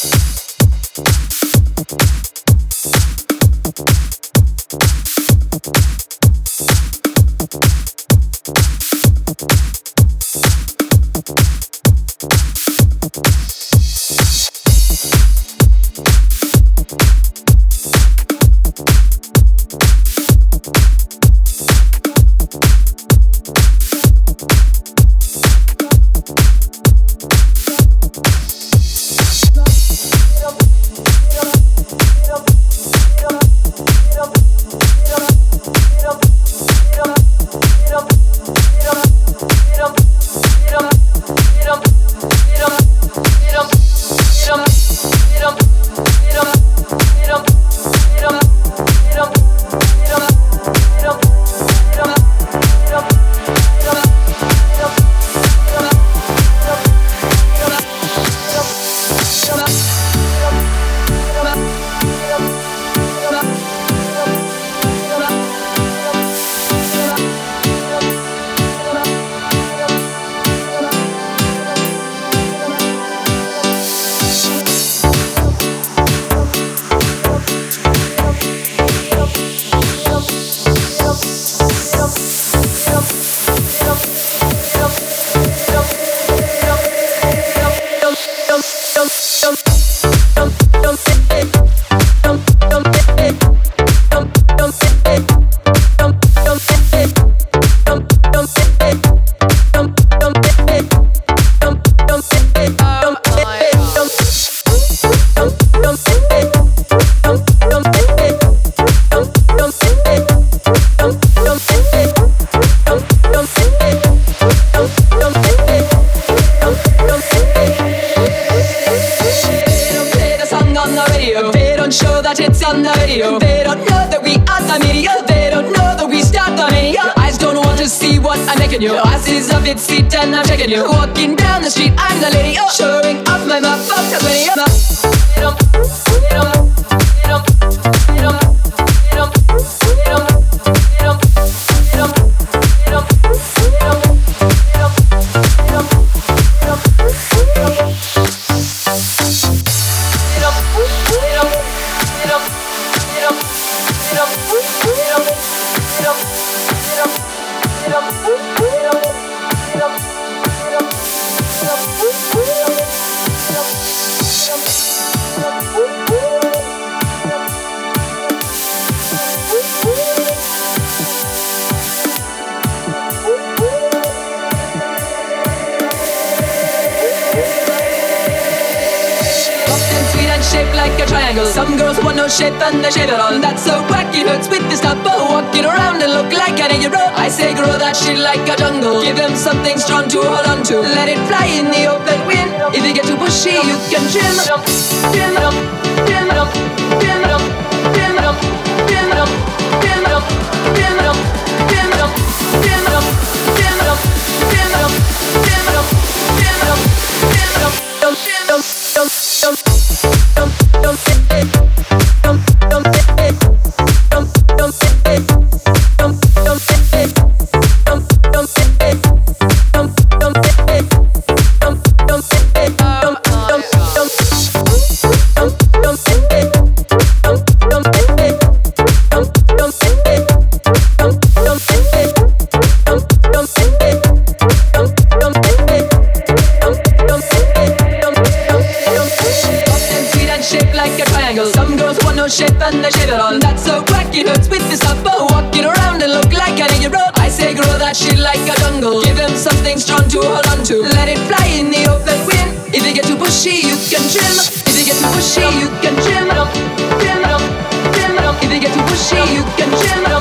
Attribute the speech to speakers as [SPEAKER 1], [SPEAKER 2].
[SPEAKER 1] Thank you. I'm idiot. They don't know that we start on media. Your eyes don't want to see what I'm making you. Your ass is a bit seat and I'm checking you. Walking down the street, I'm the lady. Showing off my muff up to 20. angle. Some girls want no shit, and they shave all. That's so wacky, hurts with this type walking around and look like an hero. I say grow that shit like a jungle. Give them something strong to hold on to. Let it fly in the open wind. If you get too pushy, you can trim, trim, trim, trim, trim. like a triangle. Some girls want no shape and they shave it on. That's so whack, it hurts with the upper. Walking around and look like an idiot. I say grow that shit like a jungle. Give them something strong to hold on to. Let it fly in the open wind. If you get too pushy, you can trim. If you get too pushy, you can trim. Trim, trim, trim. If you get too pushy, you can trim.